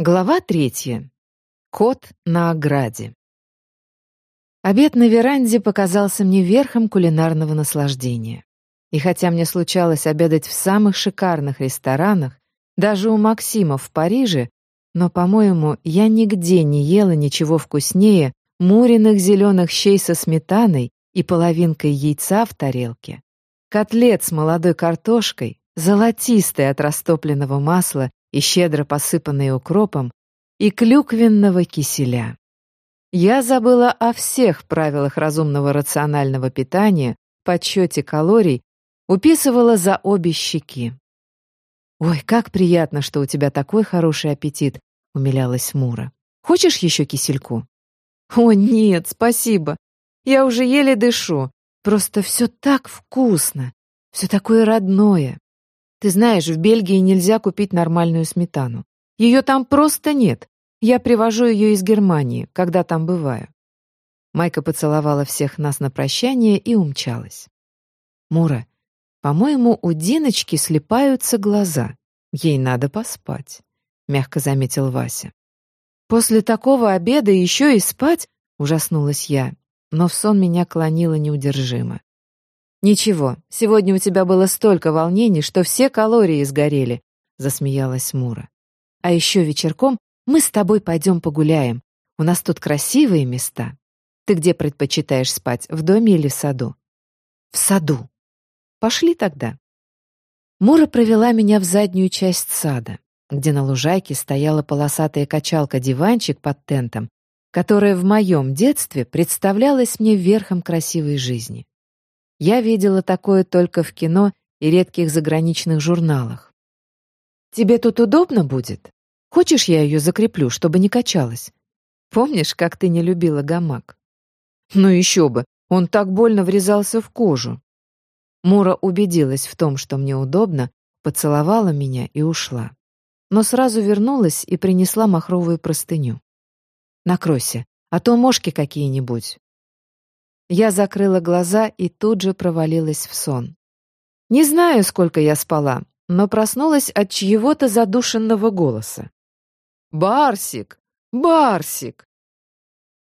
Глава третья. Кот на ограде. Обед на веранде показался мне верхом кулинарного наслаждения. И хотя мне случалось обедать в самых шикарных ресторанах, даже у Максима в Париже, но, по-моему, я нигде не ела ничего вкуснее муриных зеленых щей со сметаной и половинкой яйца в тарелке, котлет с молодой картошкой, золотистой от растопленного масла и щедро посыпанные укропом, и клюквенного киселя. Я забыла о всех правилах разумного рационального питания, подсчете калорий, уписывала за обе щеки. «Ой, как приятно, что у тебя такой хороший аппетит», — умилялась Мура. «Хочешь еще кисельку?» «О, нет, спасибо. Я уже еле дышу. Просто все так вкусно, все такое родное. Ты знаешь, в Бельгии нельзя купить нормальную сметану. Ее там просто нет. Я привожу ее из Германии, когда там бываю. Майка поцеловала всех нас на прощание и умчалась. Мура, по-моему, у Диночки слепаются глаза. Ей надо поспать, мягко заметил Вася. После такого обеда еще и спать, ужаснулась я, но в сон меня клонило неудержимо. «Ничего, сегодня у тебя было столько волнений, что все калории сгорели», — засмеялась Мура. «А еще вечерком мы с тобой пойдем погуляем. У нас тут красивые места. Ты где предпочитаешь спать, в доме или в саду?» «В саду». «Пошли тогда». Мура провела меня в заднюю часть сада, где на лужайке стояла полосатая качалка-диванчик под тентом, которая в моем детстве представлялась мне верхом красивой жизни. Я видела такое только в кино и редких заграничных журналах. «Тебе тут удобно будет? Хочешь, я ее закреплю, чтобы не качалась? Помнишь, как ты не любила гамак?» «Ну еще бы, он так больно врезался в кожу». Мура убедилась в том, что мне удобно, поцеловала меня и ушла. Но сразу вернулась и принесла махровую простыню. «Накройся, а то мошки какие-нибудь». Я закрыла глаза и тут же провалилась в сон. Не знаю, сколько я спала, но проснулась от чьего-то задушенного голоса. «Барсик! Барсик!»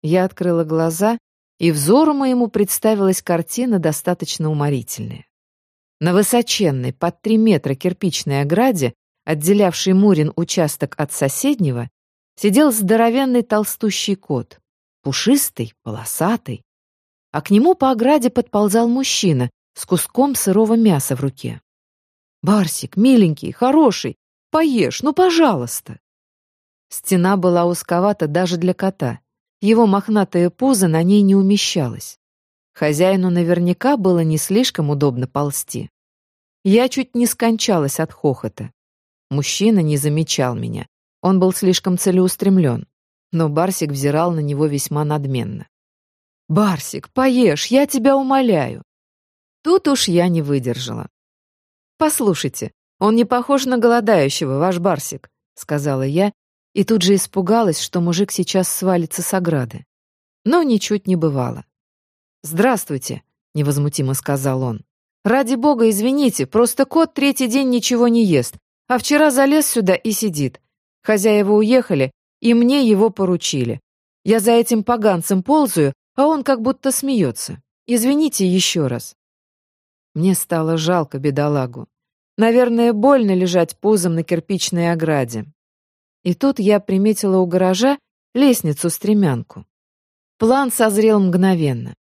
Я открыла глаза, и взору моему представилась картина достаточно уморительная. На высоченной, под три метра кирпичной ограде, отделявшей Мурин участок от соседнего, сидел здоровенный толстущий кот, пушистый, полосатый, а к нему по ограде подползал мужчина с куском сырого мяса в руке. «Барсик, миленький, хороший, поешь, ну, пожалуйста!» Стена была узковата даже для кота. Его мохнатое пузо на ней не умещалось. Хозяину наверняка было не слишком удобно ползти. Я чуть не скончалась от хохота. Мужчина не замечал меня. Он был слишком целеустремлен. Но Барсик взирал на него весьма надменно. «Барсик, поешь, я тебя умоляю». Тут уж я не выдержала. «Послушайте, он не похож на голодающего, ваш Барсик», — сказала я, и тут же испугалась, что мужик сейчас свалится с ограды. Но ничуть не бывало. «Здравствуйте», — невозмутимо сказал он. «Ради бога, извините, просто кот третий день ничего не ест, а вчера залез сюда и сидит. Хозяева уехали, и мне его поручили. Я за этим поганцем ползаю, а он как будто смеется. Извините еще раз. Мне стало жалко бедолагу. Наверное, больно лежать пузом на кирпичной ограде. И тут я приметила у гаража лестницу-стремянку. План созрел мгновенно.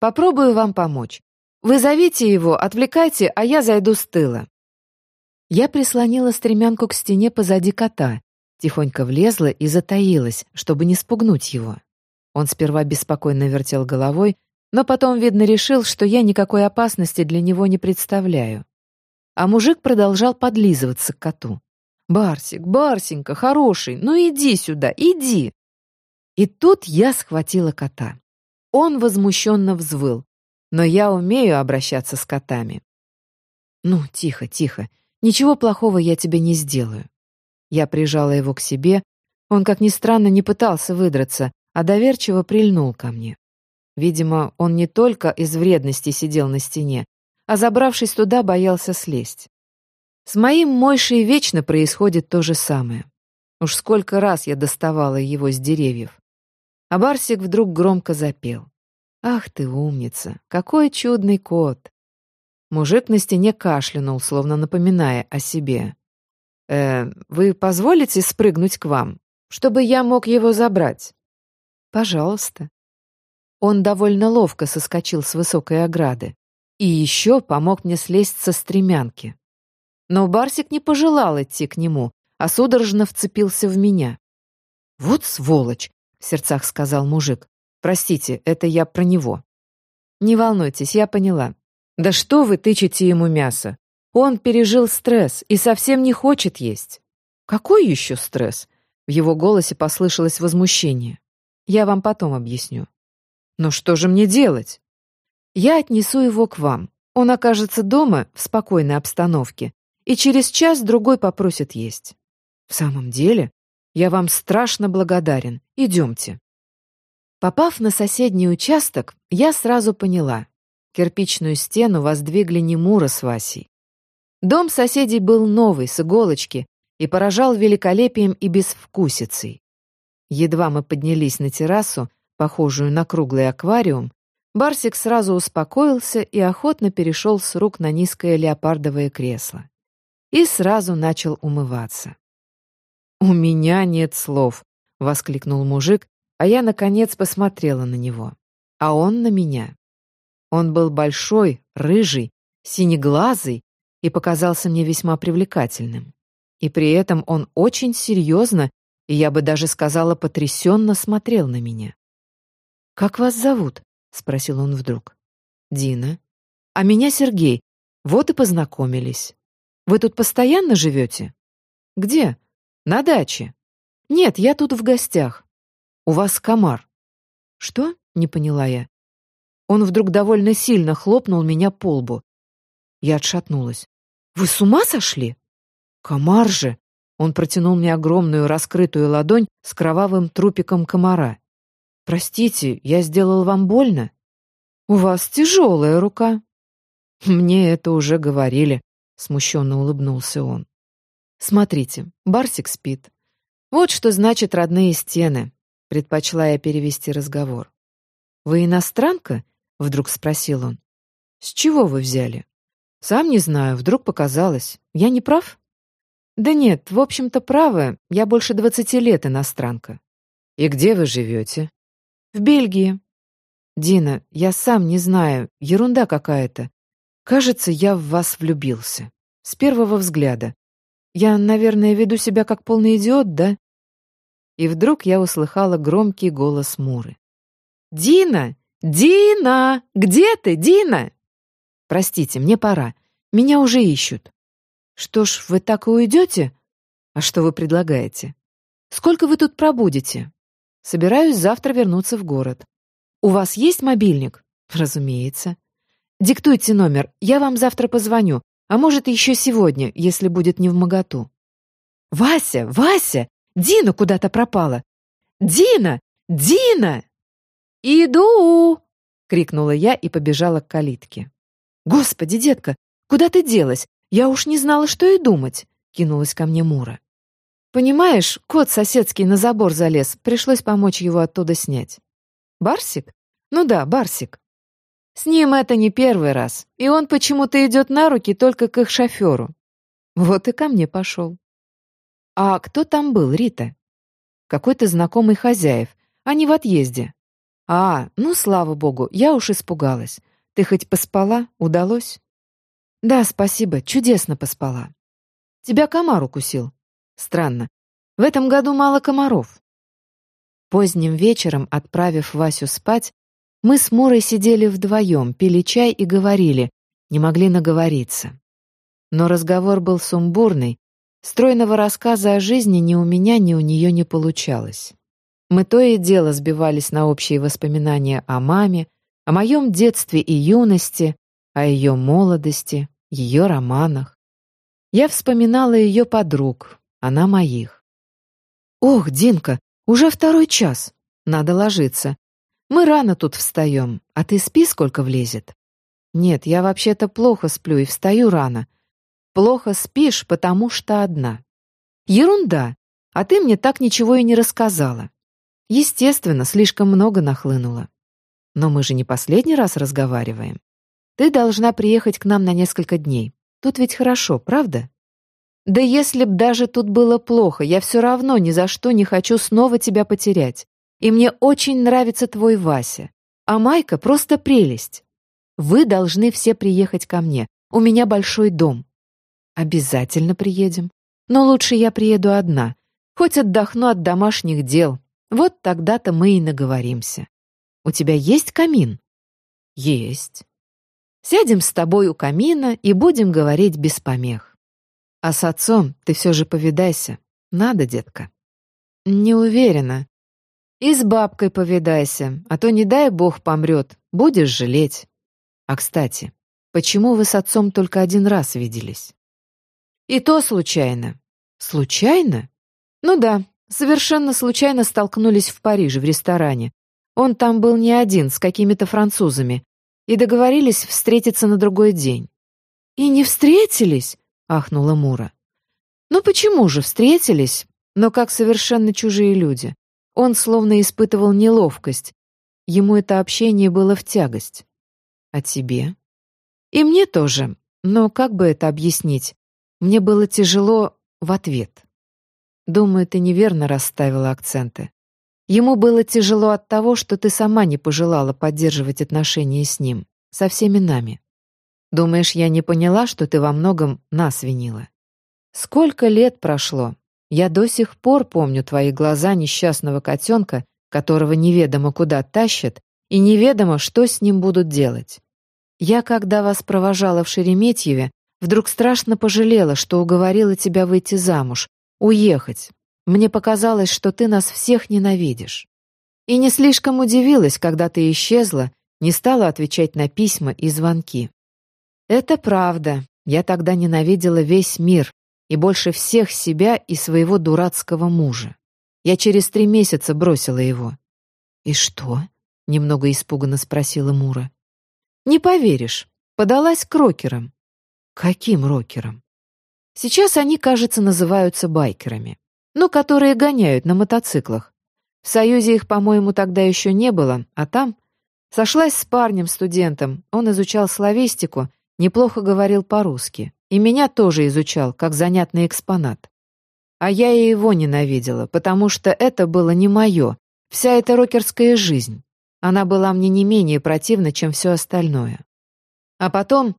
Попробую вам помочь. Вы зовите его, отвлекайте, а я зайду с тыла. Я прислонила стремянку к стене позади кота, тихонько влезла и затаилась, чтобы не спугнуть его. Он сперва беспокойно вертел головой, но потом, видно, решил, что я никакой опасности для него не представляю. А мужик продолжал подлизываться к коту. «Барсик, Барсенька, хороший, ну иди сюда, иди!» И тут я схватила кота. Он возмущенно взвыл, но я умею обращаться с котами. «Ну, тихо, тихо, ничего плохого я тебе не сделаю». Я прижала его к себе, он, как ни странно, не пытался выдраться, а доверчиво прильнул ко мне. Видимо, он не только из вредности сидел на стене, а, забравшись туда, боялся слезть. С моим Мойшей вечно происходит то же самое. Уж сколько раз я доставала его с деревьев. А Барсик вдруг громко запел. «Ах ты умница! Какой чудный кот!» Мужик на стене кашлянул, словно напоминая о себе. «Э, вы позволите спрыгнуть к вам, чтобы я мог его забрать?» «Пожалуйста». Он довольно ловко соскочил с высокой ограды и еще помог мне слезть со стремянки. Но Барсик не пожелал идти к нему, а судорожно вцепился в меня. «Вот сволочь!» — в сердцах сказал мужик. «Простите, это я про него». «Не волнуйтесь, я поняла. Да что вы тычете ему мясо? Он пережил стресс и совсем не хочет есть». «Какой еще стресс?» В его голосе послышалось возмущение. «Я вам потом объясню». «Но что же мне делать?» «Я отнесу его к вам. Он окажется дома в спокойной обстановке, и через час-другой попросит есть. В самом деле, я вам страшно благодарен. Идемте. Попав на соседний участок, я сразу поняла. Кирпичную стену воздвигли не Мура с Васей. Дом соседей был новый, с иголочки, и поражал великолепием и безвкусицей. Едва мы поднялись на террасу, похожую на круглый аквариум, Барсик сразу успокоился и охотно перешел с рук на низкое леопардовое кресло. И сразу начал умываться. «У меня нет слов», — воскликнул мужик, а я, наконец, посмотрела на него. А он на меня. Он был большой, рыжий, синеглазый и показался мне весьма привлекательным. И при этом он очень серьезно, и я бы даже сказала, потрясенно смотрел на меня. «Как вас зовут?» — спросил он вдруг. «Дина». «А меня Сергей. Вот и познакомились. Вы тут постоянно живете?» «Где?» «На даче». «Нет, я тут в гостях. У вас комар». «Что?» — не поняла я. Он вдруг довольно сильно хлопнул меня по лбу. Я отшатнулась. «Вы с ума сошли?» «Комар же!» Он протянул мне огромную раскрытую ладонь с кровавым трупиком комара. «Простите, я сделал вам больно?» «У вас тяжелая рука». «Мне это уже говорили», — смущенно улыбнулся он. «Смотрите, Барсик спит. Вот что значит родные стены», — предпочла я перевести разговор. «Вы иностранка?» — вдруг спросил он. «С чего вы взяли?» «Сам не знаю, вдруг показалось. Я не прав?» «Да нет, в общем-то, правы. Я больше двадцати лет иностранка». «И где вы живете?» В Бельгии. Дина, я сам не знаю, ерунда какая-то. Кажется, я в вас влюбился. С первого взгляда. Я, наверное, веду себя как полный идиот, да? И вдруг я услыхала громкий голос Муры. «Дина! Дина! Где ты, Дина?» «Простите, мне пора. Меня уже ищут». «Что ж, вы так и уйдете?» «А что вы предлагаете?» «Сколько вы тут пробудете?» Собираюсь завтра вернуться в город. У вас есть мобильник? Разумеется. Диктуйте номер, я вам завтра позвоню, а может, еще сегодня, если будет не в моготу. Вася, Вася, Дина куда-то пропала. Дина! Дина! Иду! крикнула я и побежала к калитке. Господи, детка, куда ты делась? Я уж не знала, что и думать, кинулась ко мне Мура. Понимаешь, кот соседский на забор залез, пришлось помочь его оттуда снять. Барсик? Ну да, Барсик. С ним это не первый раз, и он почему-то идет на руки только к их шоферу. Вот и ко мне пошел. А кто там был, Рита? Какой-то знакомый хозяев. Они в отъезде. А, ну, слава богу, я уж испугалась. Ты хоть поспала? Удалось? Да, спасибо, чудесно поспала. Тебя комар укусил. Странно. В этом году мало комаров. Поздним вечером, отправив Васю спать, мы с Мурой сидели вдвоем, пили чай и говорили, не могли наговориться. Но разговор был сумбурный, стройного рассказа о жизни ни у меня, ни у нее не получалось. Мы то и дело сбивались на общие воспоминания о маме, о моем детстве и юности, о ее молодости, ее романах. Я вспоминала ее подруг, она моих. «Ох, Динка, уже второй час. Надо ложиться. Мы рано тут встаем, а ты спи, сколько влезет». «Нет, я вообще-то плохо сплю и встаю рано. Плохо спишь, потому что одна». «Ерунда. А ты мне так ничего и не рассказала. Естественно, слишком много нахлынуло. Но мы же не последний раз разговариваем. Ты должна приехать к нам на несколько дней. Тут ведь хорошо, правда? Да если б даже тут было плохо, я все равно ни за что не хочу снова тебя потерять. И мне очень нравится твой Вася. А Майка просто прелесть. Вы должны все приехать ко мне. У меня большой дом. Обязательно приедем. Но лучше я приеду одна. Хоть отдохну от домашних дел. Вот тогда-то мы и наговоримся. У тебя есть камин? Есть. Сядем с тобой у камина и будем говорить без помех. А с отцом ты все же повидайся. Надо, детка. Не уверена. И с бабкой повидайся, а то, не дай бог, помрет. Будешь жалеть. А, кстати, почему вы с отцом только один раз виделись? И то случайно. Случайно? Ну да, совершенно случайно столкнулись в Париже в ресторане. Он там был не один, с какими-то французами, и договорились встретиться на другой день. «И не встретились?» — ахнула Мура. «Ну почему же встретились, но как совершенно чужие люди? Он словно испытывал неловкость. Ему это общение было в тягость. А тебе? И мне тоже, но как бы это объяснить? Мне было тяжело в ответ. Думаю, ты неверно расставила акценты. Ему было тяжело от того, что ты сама не пожелала поддерживать отношения с ним, со всеми нами. Думаешь, я не поняла, что ты во многом нас винила? Сколько лет прошло? Я до сих пор помню твои глаза несчастного котенка, которого неведомо куда тащат, и неведомо, что с ним будут делать. Я, когда вас провожала в Шереметьеве, вдруг страшно пожалела, что уговорила тебя выйти замуж, уехать. Мне показалось, что ты нас всех ненавидишь. И не слишком удивилась, когда ты исчезла, не стала отвечать на письма и звонки. Это правда. Я тогда ненавидела весь мир и больше всех себя и своего дурацкого мужа. Я через три месяца бросила его. «И что?» — немного испуганно спросила Мура. «Не поверишь, подалась к рокерам». «Каким рокерам?» «Сейчас они, кажется, называются байкерами. Ну, которые гоняют на мотоциклах. В Союзе их, по-моему, тогда еще не было, а там... Сошлась с парнем-студентом, он изучал славистику, неплохо говорил по-русски. И меня тоже изучал, как занятный экспонат. А я и его ненавидела, потому что это было не мое, вся эта рокерская жизнь. Она была мне не менее противна, чем все остальное. А потом...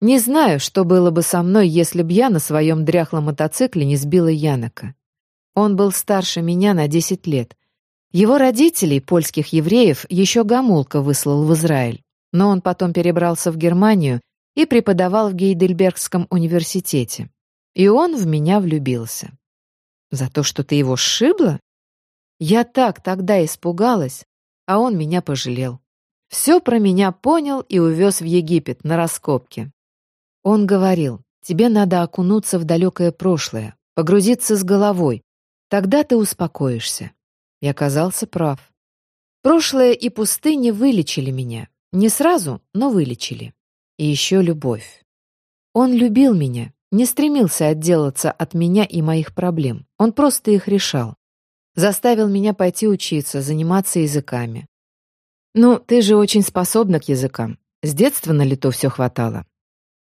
Не знаю, что было бы со мной, если б я на своем дряхлом мотоцикле не сбила Янока. Он был старше меня на 10 лет. Его родителей, польских евреев, еще Гамулка выслал в Израиль, но он потом перебрался в Германию и преподавал в Гейдельбергском университете. И он в меня влюбился. За то, что ты его сшибла? Я так тогда испугалась, а он меня пожалел. Все про меня понял и увез в Египет на раскопки. Он говорил, тебе надо окунуться в далекое прошлое, погрузиться с головой. Тогда ты успокоишься. И оказался прав. Прошлое и пустыни вылечили меня. Не сразу, но вылечили. И еще любовь. Он любил меня, не стремился отделаться от меня и моих проблем. Он просто их решал. Заставил меня пойти учиться, заниматься языками. Ну, ты же очень способна к языкам. С детства на лету все хватало.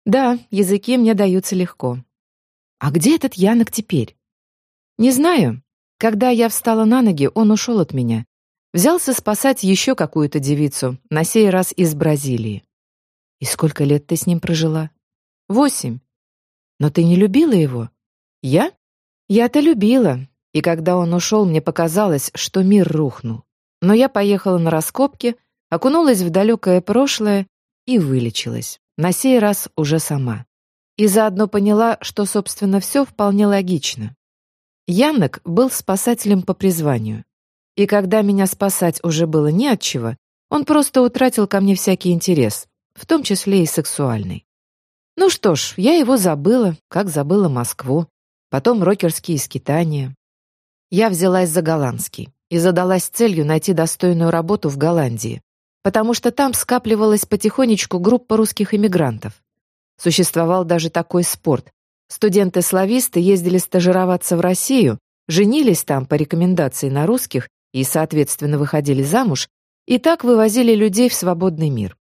Да, языки мне даются легко. А где этот Янок теперь? Не знаю. Когда я встала на ноги, он ушел от меня. Взялся спасать еще какую-то девицу, на сей раз из Бразилии. И сколько лет ты с ним прожила? Восемь. Но ты не любила его? Я? Я-то любила, и когда он ушел, мне показалось, что мир рухнул. Но я поехала на раскопки, окунулась в далекое прошлое и вылечилась. На сей раз уже сама. И заодно поняла, что, собственно, все вполне логично. Янок был спасателем по призванию. И когда меня спасать уже было не от чего, он просто утратил ко мне всякий интерес, в том числе и сексуальный. Ну что ж, я его забыла, как забыла Москву, потом рокерские скитания, я взялась за голландский и задалась целью найти достойную работу в Голландии, потому что там скапливалась потихонечку группа русских иммигрантов. Существовал даже такой спорт. Студенты-слависты ездили стажироваться в Россию, женились там по рекомендации на русских и, соответственно, выходили замуж, и так вывозили людей в свободный мир.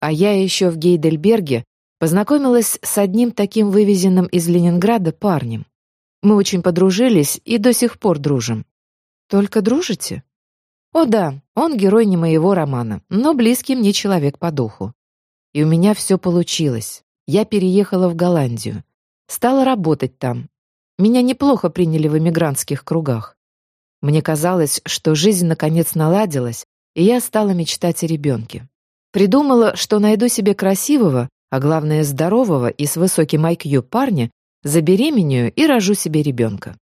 А я еще в Гейдельберге познакомилась с одним таким вывезенным из Ленинграда парнем. Мы очень подружились и до сих пор дружим. Только дружите? О да, он герой не моего романа, но близкий мне человек по духу. И у меня все получилось. Я переехала в Голландию. Стала работать там. Меня неплохо приняли в эмигрантских кругах. Мне казалось, что жизнь наконец наладилась, и я стала мечтать о ребенке. Придумала, что найду себе красивого, а главное здорового и с высоким IQ парня, забеременею и рожу себе ребенка.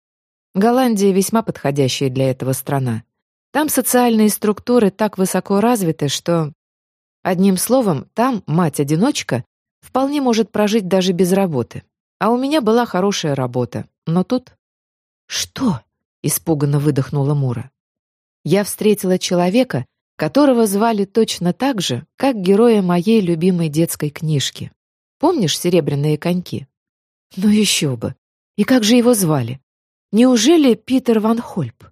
Голландия весьма подходящая для этого страна. Там социальные структуры так высоко развиты, что... Одним словом, там мать-одиночка вполне может прожить даже без работы. А у меня была хорошая работа, но тут... «Что?» — испуганно выдохнула Мура. «Я встретила человека, которого звали точно так же, как героя моей любимой детской книжки. Помнишь «Серебряные коньки»?» «Ну еще бы! И как же его звали? Неужели Питер Ван Хольп?»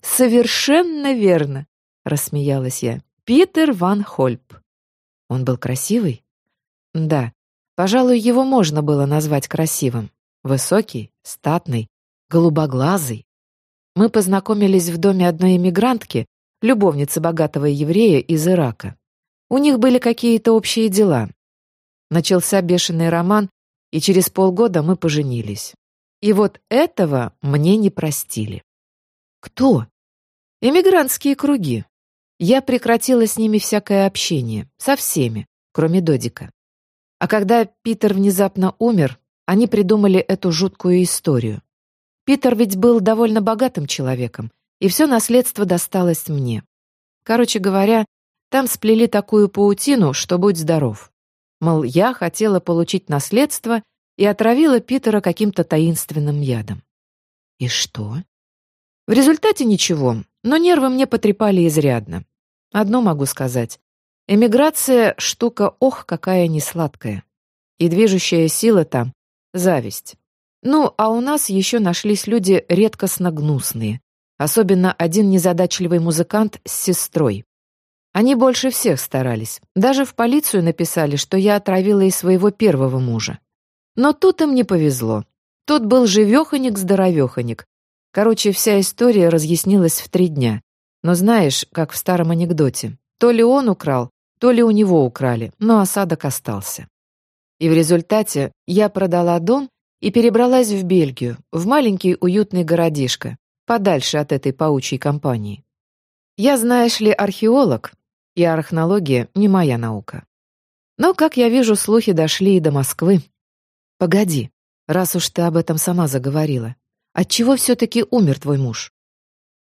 «Совершенно верно!» — рассмеялась я. «Питер Ван Хольп». «Он был красивый?» «Да, Пожалуй, его можно было назвать красивым. Высокий, статный, голубоглазый. Мы познакомились в доме одной эмигрантки, любовницы богатого еврея из Ирака. У них были какие-то общие дела. Начался бешеный роман, и через полгода мы поженились. И вот этого мне не простили. Кто? Эмигрантские круги. Я прекратила с ними всякое общение, со всеми, кроме Додика. А когда Питер внезапно умер, они придумали эту жуткую историю. Питер ведь был довольно богатым человеком, и все наследство досталось мне. Короче говоря, там сплели такую паутину, что будь здоров. Мол, я хотела получить наследство и отравила Питера каким-то таинственным ядом. И что? В результате ничего, но нервы мне потрепали изрядно. Одно могу сказать. Эмиграция — штука ох, какая несладкая. И движущая сила там — зависть. Ну, а у нас еще нашлись люди редкостно гнусные. Особенно один незадачливый музыкант с сестрой. Они больше всех старались. Даже в полицию написали, что я отравила и своего первого мужа. Но тут им не повезло. Тот был живеханик-здоровеханик. Короче, вся история разъяснилась в три дня. Но знаешь, как в старом анекдоте, то ли он украл, то ли у него украли, но осадок остался. И в результате я продала дом и перебралась в Бельгию, в маленький уютный городишко, подальше от этой паучьей компании. Я, знаешь ли, археолог, и археология не моя наука. Но, как я вижу, слухи дошли и до Москвы. Погоди, раз уж ты об этом сама заговорила. Отчего все-таки умер твой муж?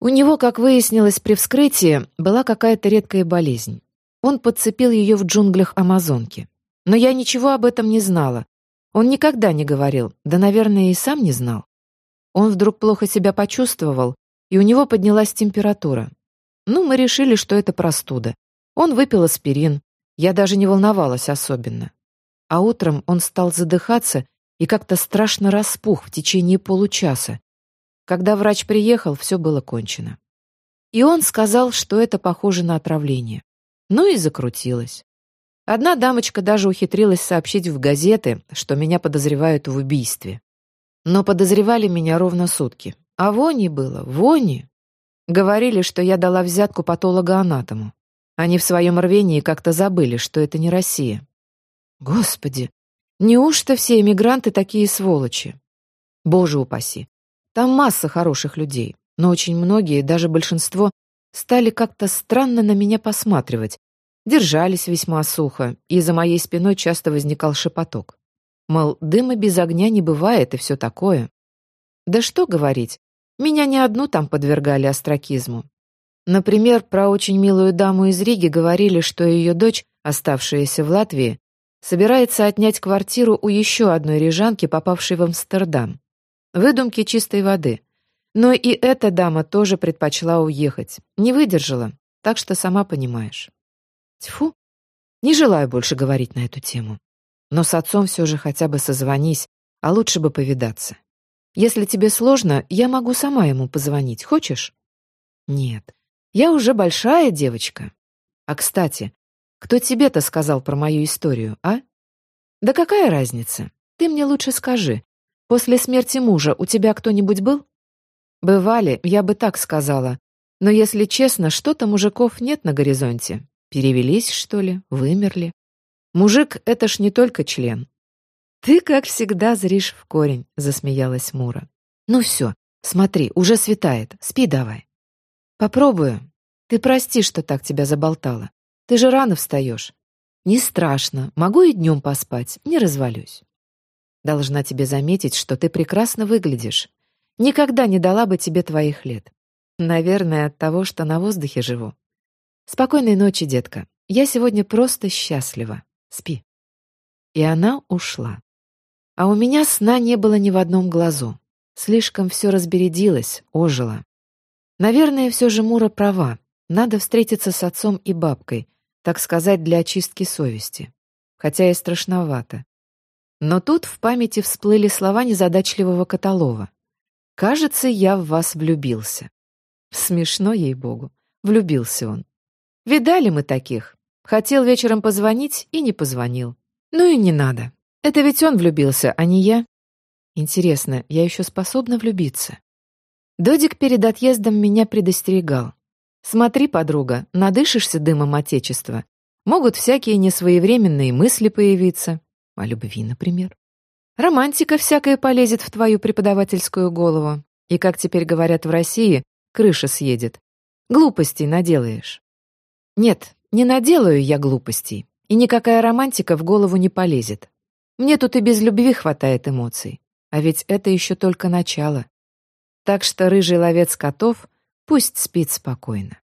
У него, как выяснилось при вскрытии, была какая-то редкая болезнь. Он подцепил ее в джунглях Амазонки. Но я ничего об этом не знала. Он никогда не говорил, да, наверное, и сам не знал. Он вдруг плохо себя почувствовал, и у него поднялась температура. Ну, мы решили, что это простуда. Он выпил аспирин. Я даже не волновалась особенно. А утром он стал задыхаться и как-то страшно распух в течение получаса. Когда врач приехал, все было кончено. И он сказал, что это похоже на отравление. Ну и закрутилась. Одна дамочка даже ухитрилась сообщить в газеты, что меня подозревают в убийстве. Но подозревали меня ровно сутки. А вони было, вони. Говорили, что я дала взятку патологоанатому. Они в своем рвении как-то забыли, что это не Россия. Господи, неужто все эмигранты такие сволочи? Боже упаси. Там масса хороших людей, но очень многие, даже большинство, стали как-то странно на меня посматривать, держались весьма сухо, и за моей спиной часто возникал шепоток. Мол, дыма без огня не бывает и все такое. Да что говорить, меня не одну там подвергали остракизму. Например, про очень милую даму из Риги говорили, что ее дочь, оставшаяся в Латвии, собирается отнять квартиру у еще одной рижанки, попавшей в Амстердам. Выдумки чистой воды. Но и эта дама тоже предпочла уехать. Не выдержала, так что сама понимаешь. Тьфу, не желаю больше говорить на эту тему. Но с отцом все же хотя бы созвонись, а лучше бы повидаться. Если тебе сложно, я могу сама ему позвонить. Хочешь? Нет. Я уже большая девочка. А, кстати, кто тебе-то сказал про мою историю, а? Да какая разница? Ты мне лучше скажи. После смерти мужа у тебя кто-нибудь был? Бывали, я бы так сказала. Но если честно, что-то мужиков нет на горизонте. Перевелись, что ли? Вымерли? Мужик — это ж не только член. «Ты, как всегда, зришь в корень», — засмеялась Мура. «Ну все, смотри, уже светает, спи давай». «Попробую. Ты прости, что так тебя заболтала. Ты же рано встаешь. Не страшно, могу и днем поспать, не развалюсь. Должна тебе заметить, что ты прекрасно выглядишь. Никогда не дала бы тебе твоих лет. Наверное, от того, что на воздухе живу. Спокойной ночи, детка. Я сегодня просто счастлива. Спи. И она ушла. А у меня сна не было ни в одном глазу. Слишком все разбередилось, ожило. Наверное, все же Мура права. Надо встретиться с отцом и бабкой, так сказать, для очистки совести. Хотя и страшновато. Но тут в памяти всплыли слова незадачливого Каталова. «Кажется, я в вас влюбился». Смешно, ей-богу. Влюбился он. Видали мы таких. Хотел вечером позвонить и не позвонил. Ну и не надо. Это ведь он влюбился, а не я. Интересно, я еще способна влюбиться? Додик перед отъездом меня предостерегал. Смотри, подруга, надышишься дымом Отечества. Могут всякие несвоевременные мысли появиться. О любви, например. Романтика всякая полезет в твою преподавательскую голову. И, как теперь говорят в России, крыша съедет. Глупостей наделаешь. Нет, не наделаю я глупостей. И никакая романтика в голову не полезет. Мне тут и без любви хватает эмоций. А ведь это еще только начало. Так что рыжий ловец котов пусть спит спокойно.